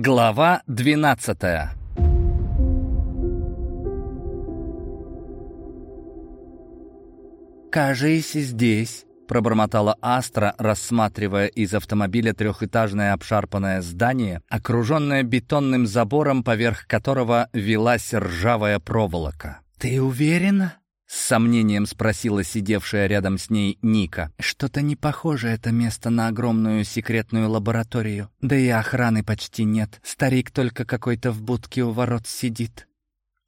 Глава двенадцатая «Кажись, здесь», — пробормотала Астра, рассматривая из автомобиля трехэтажное обшарпанное здание, окруженное бетонным забором, поверх которого велась ржавая проволока. «Ты уверена?» — с сомнением спросила сидевшая рядом с ней Ника. «Что-то не похоже это место на огромную секретную лабораторию. Да и охраны почти нет. Старик только какой-то в будке у ворот сидит».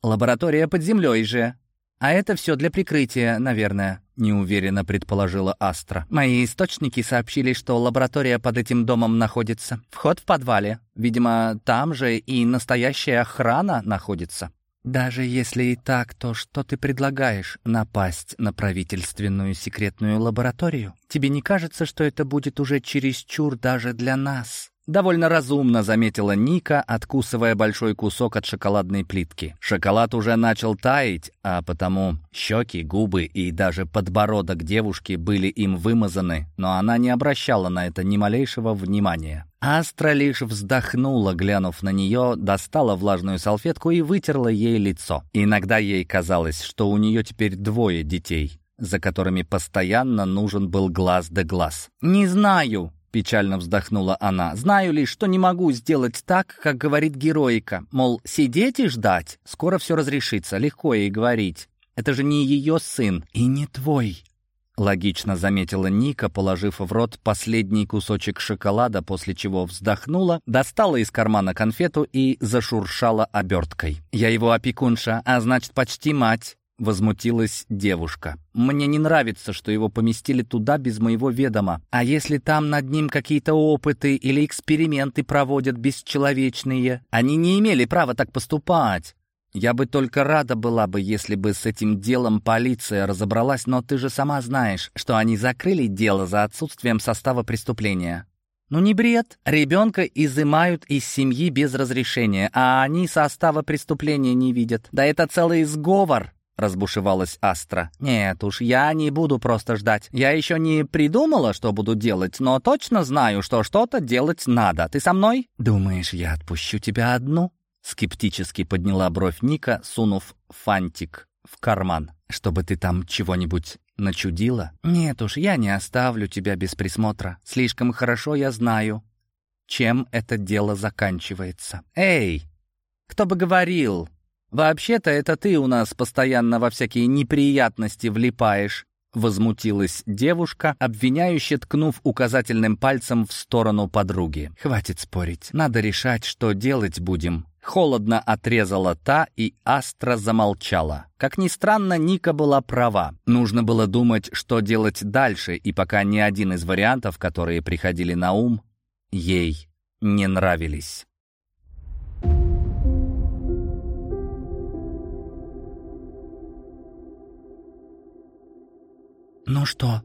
«Лаборатория под землей же. А это все для прикрытия, наверное», — неуверенно предположила Астра. «Мои источники сообщили, что лаборатория под этим домом находится. Вход в подвале. Видимо, там же и настоящая охрана находится». «Даже если и так, то что ты предлагаешь? Напасть на правительственную секретную лабораторию? Тебе не кажется, что это будет уже чересчур даже для нас?» Довольно разумно заметила Ника, откусывая большой кусок от шоколадной плитки. Шоколад уже начал таять, а потому щеки, губы и даже подбородок девушки были им вымазаны, но она не обращала на это ни малейшего внимания. Астра лишь вздохнула, глянув на нее, достала влажную салфетку и вытерла ей лицо. Иногда ей казалось, что у нее теперь двое детей, за которыми постоянно нужен был глаз да глаз. «Не знаю», — печально вздохнула она. «Знаю лишь, что не могу сделать так, как говорит героика. Мол, сидеть и ждать. Скоро все разрешится. Легко ей говорить. Это же не ее сын и не твой». Логично заметила Ника, положив в рот последний кусочек шоколада, после чего вздохнула, достала из кармана конфету и зашуршала оберткой. «Я его опекунша, а значит, почти мать». Возмутилась девушка. «Мне не нравится, что его поместили туда без моего ведома. А если там над ним какие-то опыты или эксперименты проводят бесчеловечные? Они не имели права так поступать. Я бы только рада была бы, если бы с этим делом полиция разобралась, но ты же сама знаешь, что они закрыли дело за отсутствием состава преступления. Ну не бред. Ребенка изымают из семьи без разрешения, а они состава преступления не видят. Да это целый сговор, разбушевалась Астра. «Нет уж, я не буду просто ждать. Я еще не придумала, что буду делать, но точно знаю, что что-то делать надо. Ты со мной?» «Думаешь, я отпущу тебя одну?» Скептически подняла бровь Ника, сунув фантик в карман. «Чтобы ты там чего-нибудь начудила?» «Нет уж, я не оставлю тебя без присмотра. Слишком хорошо я знаю, чем это дело заканчивается. Эй, кто бы говорил? Вообще-то это ты у нас постоянно во всякие неприятности влипаешь». Возмутилась девушка, обвиняюще ткнув указательным пальцем в сторону подруги. «Хватит спорить. Надо решать, что делать будем. Холодно отрезала та, и Астра замолчала. Как ни странно, Ника была права. Нужно было думать, что делать дальше, и пока ни один из вариантов, которые приходили на ум, ей не нравились. «Ну что,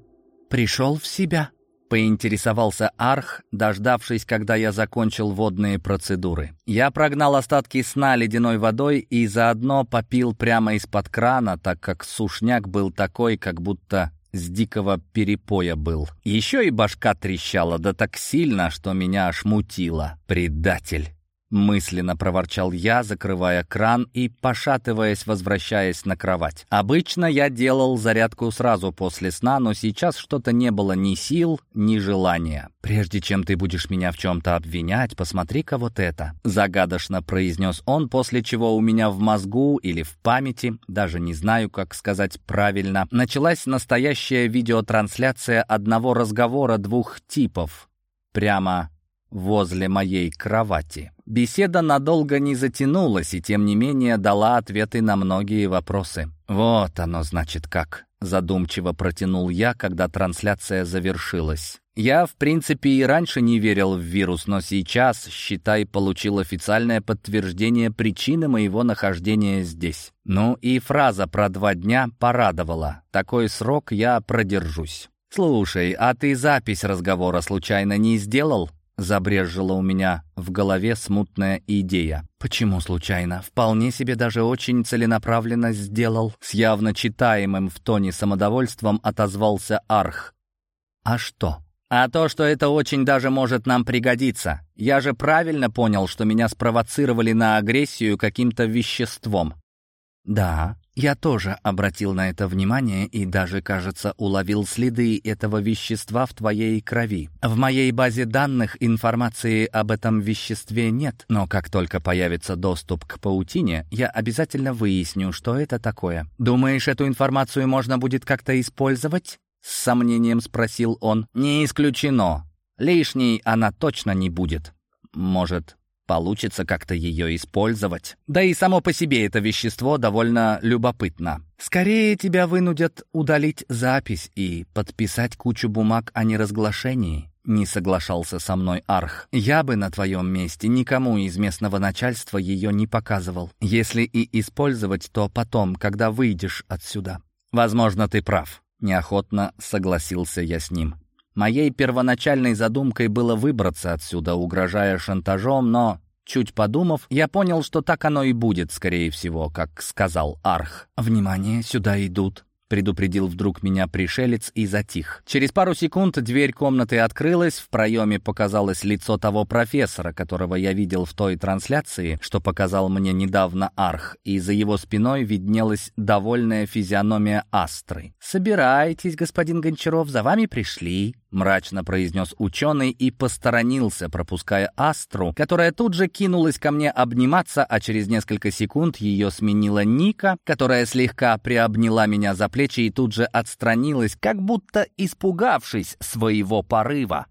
пришел в себя?» Поинтересовался Арх, дождавшись, когда я закончил водные процедуры. Я прогнал остатки сна ледяной водой и заодно попил прямо из-под крана, так как сушняк был такой, как будто с дикого перепоя был. Еще и башка трещала, да так сильно, что меня аж мутило. Предатель. Мысленно проворчал я, закрывая кран и, пошатываясь, возвращаясь на кровать. Обычно я делал зарядку сразу после сна, но сейчас что-то не было ни сил, ни желания. «Прежде чем ты будешь меня в чем-то обвинять, посмотри-ка вот это», — загадочно произнес он, после чего у меня в мозгу или в памяти, даже не знаю, как сказать правильно, началась настоящая видеотрансляция одного разговора двух типов. Прямо возле моей кровати. Беседа надолго не затянулась и, тем не менее, дала ответы на многие вопросы. «Вот оно, значит, как», — задумчиво протянул я, когда трансляция завершилась. Я, в принципе, и раньше не верил в вирус, но сейчас, считай, получил официальное подтверждение причины моего нахождения здесь. Ну и фраза про два дня порадовала. Такой срок я продержусь. «Слушай, а ты запись разговора случайно не сделал?» Забрежила у меня в голове смутная идея. Почему случайно? Вполне себе даже очень целенаправленно сделал. С явно читаемым в тоне самодовольством отозвался Арх. А что? А то, что это очень даже может нам пригодиться. Я же правильно понял, что меня спровоцировали на агрессию каким-то веществом. Да, я тоже обратил на это внимание и даже, кажется, уловил следы этого вещества в твоей крови. В моей базе данных информации об этом веществе нет, но как только появится доступ к паутине, я обязательно выясню, что это такое. Думаешь, эту информацию можно будет как-то использовать? С сомнением спросил он. Не исключено. Лишней она точно не будет. Может, получится как-то ее использовать. Да и само по себе это вещество довольно любопытно. Скорее тебя вынудят удалить запись и подписать кучу бумаг о неразглашении. Не соглашался со мной Арх. Я бы на твоем месте никому из местного начальства ее не показывал. Если и использовать, то потом, когда выйдешь отсюда. Возможно, ты прав. Неохотно согласился я с ним. Моей первоначальной задумкой было выбраться отсюда, угрожая шантажом, но, чуть подумав, я понял, что так оно и будет, скорее всего, как сказал Арх. «Внимание, сюда идут!» предупредил вдруг меня пришелец и затих. Через пару секунд дверь комнаты открылась, в проеме показалось лицо того профессора, которого я видел в той трансляции, что показал мне недавно Арх, и за его спиной виднелась довольная физиономия Астры. «Собирайтесь, господин Гончаров, за вами пришли», мрачно произнес ученый и посторонился, пропуская Астру, которая тут же кинулась ко мне обниматься, а через несколько секунд ее сменила Ника, которая слегка приобняла меня за плечи и тут же отстранилась, как будто испугавшись своего порыва.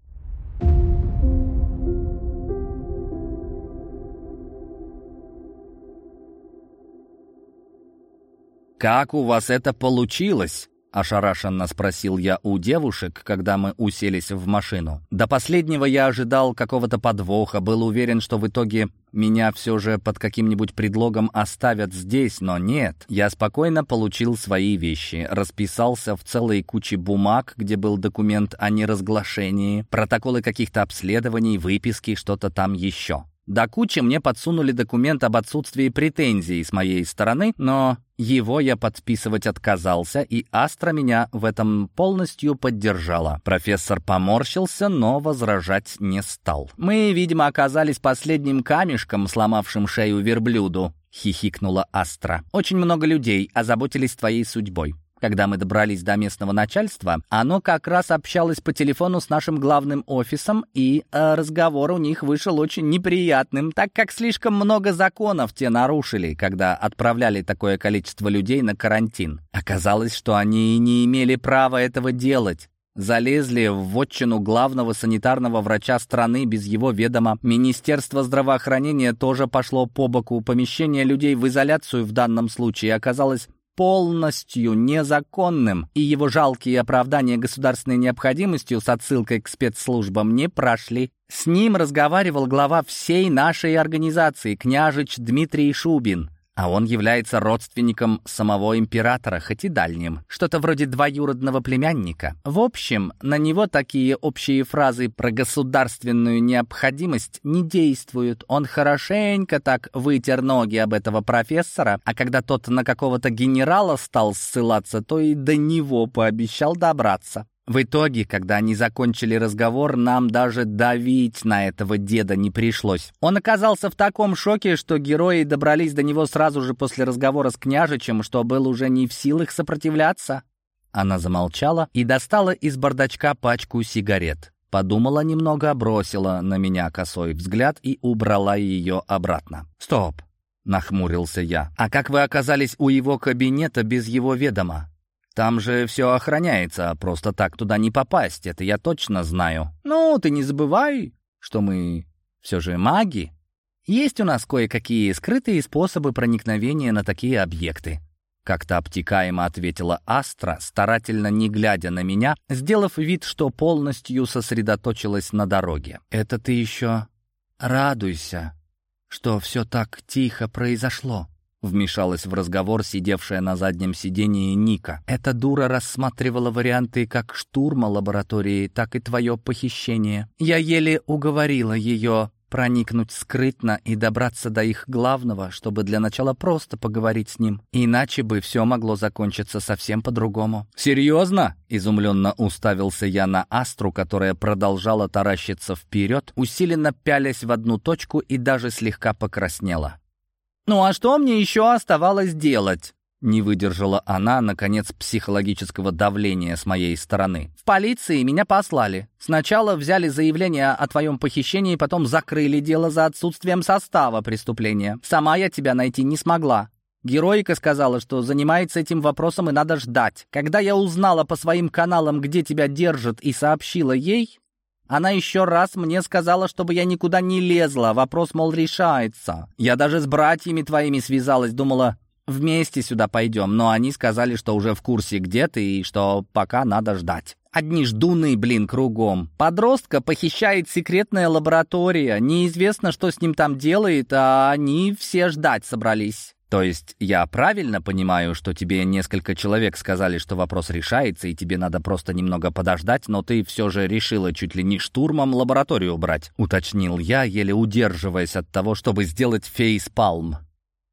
«Как у вас это получилось?» Ошарашенно спросил я у девушек, когда мы уселись в машину. До последнего я ожидал какого-то подвоха, был уверен, что в итоге меня все же под каким-нибудь предлогом оставят здесь, но нет. Я спокойно получил свои вещи, расписался в целой куче бумаг, где был документ о неразглашении, протоколы каких-то обследований, выписки, что-то там еще. До кучи мне подсунули документ об отсутствии претензий с моей стороны, но его я подписывать отказался, и Астра меня в этом полностью поддержала. Профессор поморщился, но возражать не стал. «Мы, видимо, оказались последним камешком, сломавшим шею верблюду», — хихикнула Астра. «Очень много людей озаботились твоей судьбой. Когда мы добрались до местного начальства, оно как раз общалось по телефону с нашим главным офисом, и э, разговор у них вышел очень неприятным, так как слишком много законов те нарушили, когда отправляли такое количество людей на карантин. Оказалось, что они не имели права этого делать залезли в вотчину главного санитарного врача страны без его ведома. Министерство здравоохранения тоже пошло по боку. Помещение людей в изоляцию в данном случае оказалось полностью незаконным, и его жалкие оправдания государственной необходимостью с отсылкой к спецслужбам не прошли. С ним разговаривал глава всей нашей организации, княжич Дмитрий Шубин. А он является родственником самого императора, хоть и дальним. Что-то вроде двоюродного племянника. В общем, на него такие общие фразы про государственную необходимость не действуют. Он хорошенько так вытер ноги об этого профессора, а когда тот на какого-то генерала стал ссылаться, то и до него пообещал добраться. В итоге, когда они закончили разговор, нам даже давить на этого деда не пришлось. Он оказался в таком шоке, что герои добрались до него сразу же после разговора с княжичем, что был уже не в силах сопротивляться. Она замолчала и достала из бардачка пачку сигарет. Подумала немного, бросила на меня косой взгляд и убрала ее обратно. «Стоп!» — нахмурился я. «А как вы оказались у его кабинета без его ведома?» Там же все охраняется, а просто так туда не попасть, это я точно знаю. Ну, ты не забывай, что мы все же маги. Есть у нас кое-какие скрытые способы проникновения на такие объекты. Как-то обтекаемо ответила Астра, старательно не глядя на меня, сделав вид, что полностью сосредоточилась на дороге. «Это ты еще радуйся, что все так тихо произошло», Вмешалась в разговор сидевшая на заднем сидении Ника. Эта дура рассматривала варианты как штурма лаборатории, так и твое похищение. Я еле уговорила ее проникнуть скрытно и добраться до их главного, чтобы для начала просто поговорить с ним. Иначе бы все могло закончиться совсем по-другому. «Серьезно?» — изумленно уставился я на Астру, которая продолжала таращиться вперед, усиленно пялясь в одну точку и даже слегка покраснела. «Ну а что мне еще оставалось делать?» Не выдержала она, наконец, психологического давления с моей стороны. «В полиции меня послали. Сначала взяли заявление о твоем похищении, потом закрыли дело за отсутствием состава преступления. Сама я тебя найти не смогла. Героика сказала, что занимается этим вопросом и надо ждать. Когда я узнала по своим каналам, где тебя держат, и сообщила ей, она еще раз мне сказала, чтобы я никуда не лезла, вопрос, мол, решается. Я даже с братьями твоими связалась, думала, вместе сюда пойдем, но они сказали, что уже в курсе, где ты, и что пока надо ждать. Одни ждуны, блин, кругом. Подростка похищает секретная лаборатория. Неизвестно, что с ним там делает, а они все ждать собрались. То есть я правильно понимаю, что тебе несколько человек сказали, что вопрос решается, и тебе надо просто немного подождать, но ты все же решила чуть ли не штурмом лабораторию брать, уточнил я, еле удерживаясь от того, чтобы сделать фейс-палм.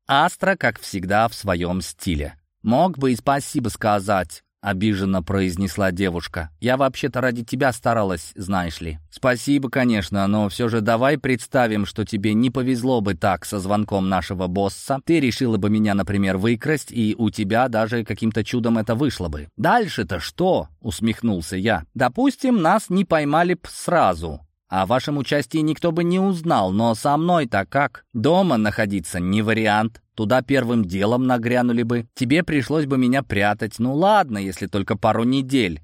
Астра, как всегда, в своем стиле. «Мог бы и спасибо сказать», — обиженно произнесла девушка. «Я вообще-то ради тебя старалась, знаешь ли». «Спасибо, конечно, но все же давай представим, что тебе не повезло бы так со звонком нашего босса. Ты решила бы меня, например, выкрасть, и у тебя даже каким-то чудом это вышло бы». «Дальше-то что?» — усмехнулся я. «Допустим, нас не поймали б сразу». О вашем участии никто бы не узнал, но со мной-то как? Дома находиться не вариант. Туда первым делом нагрянули бы. Тебе пришлось бы меня прятать. Ну ладно, если только пару недель.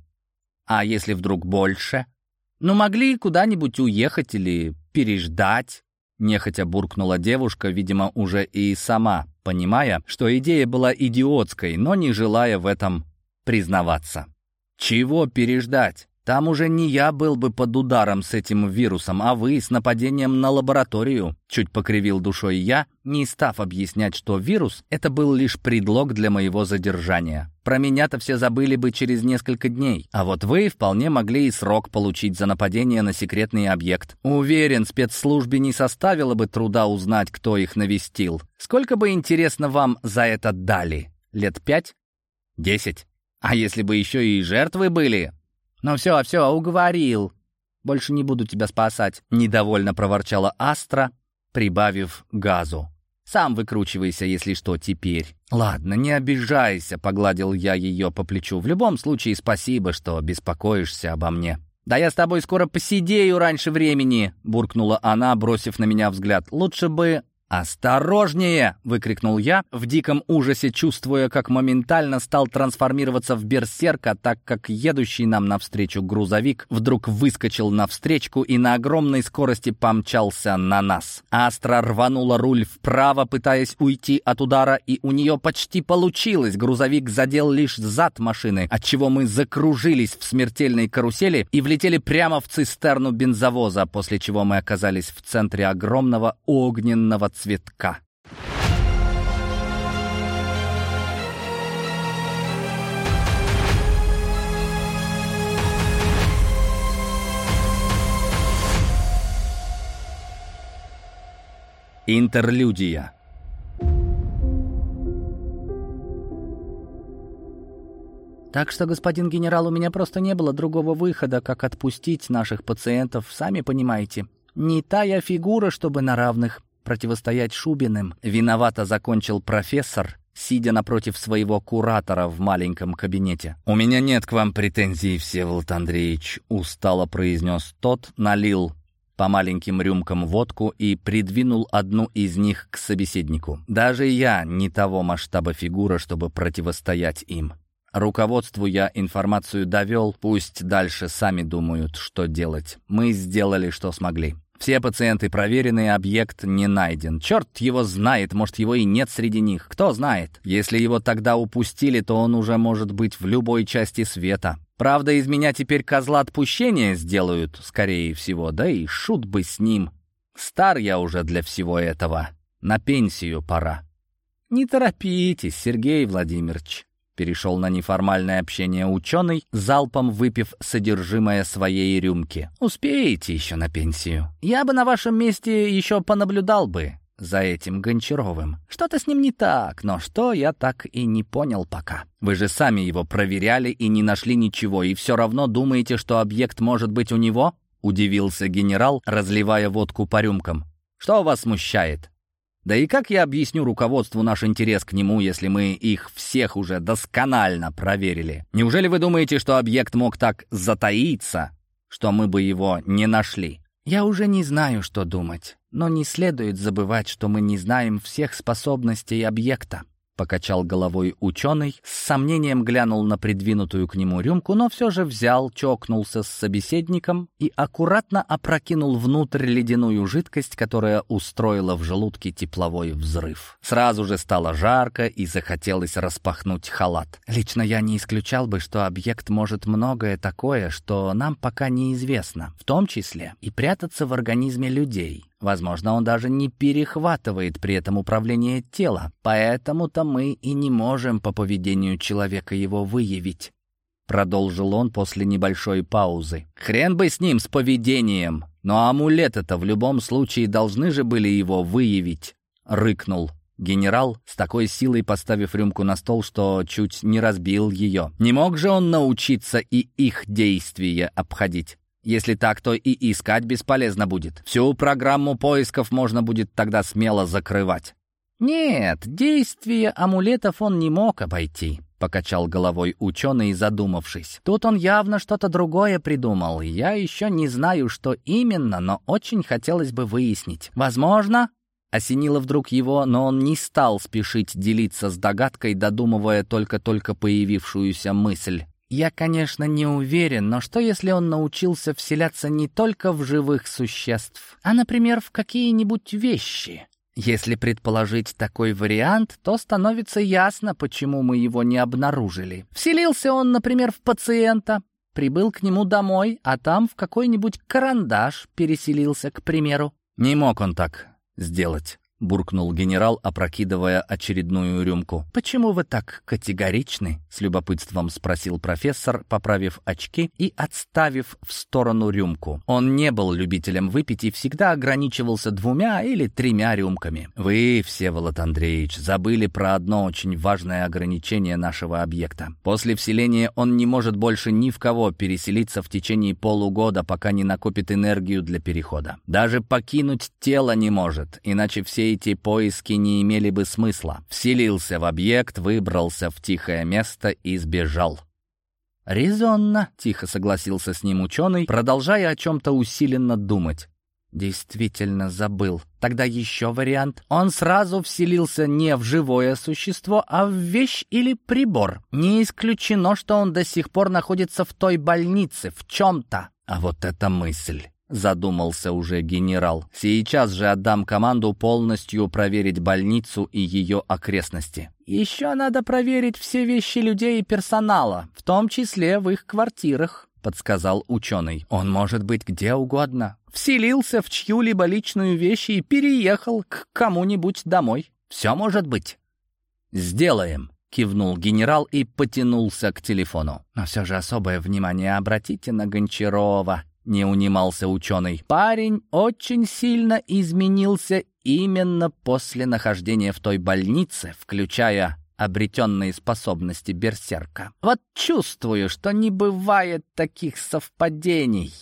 А если вдруг больше? Ну могли куда-нибудь уехать или переждать. Нехотя буркнула девушка, видимо, уже и сама, понимая, что идея была идиотской, но не желая в этом признаваться. Чего переждать? Там уже не я был бы под ударом с этим вирусом, а вы с нападением на лабораторию. Чуть покривил душой я, не став объяснять, что вирус — это был лишь предлог для моего задержания. Про меня-то все забыли бы через несколько дней. А вот вы вполне могли и срок получить за нападение на секретный объект. Уверен, спецслужбе не составило бы труда узнать, кто их навестил. Сколько бы, интересно, вам за это дали? Лет пять? Десять? А если бы еще и жертвы были, «Ну все, все, уговорил. Больше не буду тебя спасать», — недовольно проворчала Астра, прибавив газу. «Сам выкручивайся, если что, теперь». «Ладно, не обижайся», — погладил я ее по плечу. «В любом случае, спасибо, что беспокоишься обо мне». «Да я с тобой скоро посидею раньше времени», — буркнула она, бросив на меня взгляд. «Лучше бы «Осторожнее!» — выкрикнул я, в диком ужасе чувствуя, как моментально стал трансформироваться в берсерка, так как едущий нам навстречу грузовик вдруг выскочил навстречку и на огромной скорости помчался на нас. Астра рванула руль вправо, пытаясь уйти от удара, и у нее почти получилось. Грузовик задел лишь зад машины, отчего мы закружились в смертельной карусели и влетели прямо в цистерну бензовоза, после чего мы оказались в центре огромного огненного цветка. Интерлюдия Так что, господин генерал, у меня просто не было другого выхода, как отпустить наших пациентов, сами понимаете. Не та я фигура, чтобы на равных противостоять Шубиным, виновато закончил профессор, сидя напротив своего куратора в маленьком кабинете. «У меня нет к вам претензий, Всеволод Андреевич», — устало произнес тот, налил по маленьким рюмкам водку и придвинул одну из них к собеседнику. «Даже я не того масштаба фигура, чтобы противостоять им. Руководству я информацию довел, пусть дальше сами думают, что делать. Мы сделали, что смогли. Все пациенты проверены, объект не найден. Черт его знает, может, его и нет среди них. Кто знает? Если его тогда упустили, то он уже может быть в любой части света. Правда, из меня теперь козла отпущения сделают, скорее всего, да и шут бы с ним. Стар я уже для всего этого. На пенсию пора. Не торопитесь, Сергей Владимирович. Перешел на неформальное общение ученый, залпом выпив содержимое своей рюмки. «Успеете еще на пенсию? Я бы на вашем месте еще понаблюдал бы за этим Гончаровым. Что-то с ним не так, но что, я так и не понял пока. Вы же сами его проверяли и не нашли ничего, и все равно думаете, что объект может быть у него?» Удивился генерал, разливая водку по рюмкам. «Что вас смущает?» Да и как я объясню руководству наш интерес к нему, если мы их всех уже досконально проверили? Неужели вы думаете, что объект мог так затаиться, что мы бы его не нашли? Я уже не знаю, что думать, но не следует забывать, что мы не знаем всех способностей объекта. Покачал головой ученый, с сомнением глянул на придвинутую к нему рюмку, но все же взял, чокнулся с собеседником и аккуратно опрокинул внутрь ледяную жидкость, которая устроила в желудке тепловой взрыв. Сразу же стало жарко и захотелось распахнуть халат. Лично я не исключал бы, что объект может многое такое, что нам пока неизвестно, в том числе и прятаться в организме людей. Возможно, он даже не перехватывает при этом управление тела, поэтому-то мы и не можем по поведению человека его выявить. Продолжил он после небольшой паузы. «Хрен бы с ним, с поведением! Но амулеты-то в любом случае должны же были его выявить!» Рыкнул генерал, с такой силой поставив рюмку на стол, что чуть не разбил ее. Не мог же он научиться и их действия обходить? Если так, то и искать бесполезно будет. Всю программу поисков можно будет тогда смело закрывать. «Нет, действие амулетов он не мог обойти», — покачал головой ученый, задумавшись. «Тут он явно что-то другое придумал. Я еще не знаю, что именно, но очень хотелось бы выяснить. Возможно...» Осенило вдруг его, но он не стал спешить делиться с догадкой, додумывая только-только появившуюся мысль. Я, конечно, не уверен, но что если он научился вселяться не только в живых существ, а, например, в какие-нибудь вещи? Если предположить такой вариант, то становится ясно, почему мы его не обнаружили. Вселился он, например, в пациента, прибыл к нему домой, а там в какой-нибудь карандаш переселился, к примеру. Не мог он так сделать. — буркнул генерал, опрокидывая очередную рюмку. «Почему вы так категоричны?» — с любопытством спросил профессор, поправив очки и отставив в сторону рюмку. Он не был любителем выпить и всегда ограничивался двумя или тремя рюмками. «Вы, Всеволод Андреевич, забыли про одно очень важное ограничение нашего объекта. После вселения он не может больше ни в кого переселиться в течение полугода, пока не накопит энергию для перехода. Даже покинуть тело не может, иначе эти поиски не имели бы смысла. Вселился в объект, выбрался в тихое место и сбежал. «Резонно», — тихо согласился с ним ученый, продолжая о чем-то усиленно думать. Действительно забыл. Тогда еще вариант. Он сразу вселился не в живое существо, а в вещь или прибор. Не исключено, что он до сих пор находится в той больнице, в чем-то. А вот эта мысль. Задумался уже генерал. Сейчас же отдам команду полностью проверить больницу и ее окрестности. Еще надо проверить все вещи людей и персонала, в том числе в их квартирах, подсказал ученый. Он может быть где угодно. Вселился в чью-либо личную вещь и переехал к кому-нибудь домой. Все может быть. Сделаем. Кивнул генерал и потянулся к телефону. Но все же особое внимание обратите на Гончарова не унимался ученый. Парень очень сильно изменился именно после нахождения в той больнице, включая обретенные способности берсерка. Вот чувствую, что не бывает таких совпадений.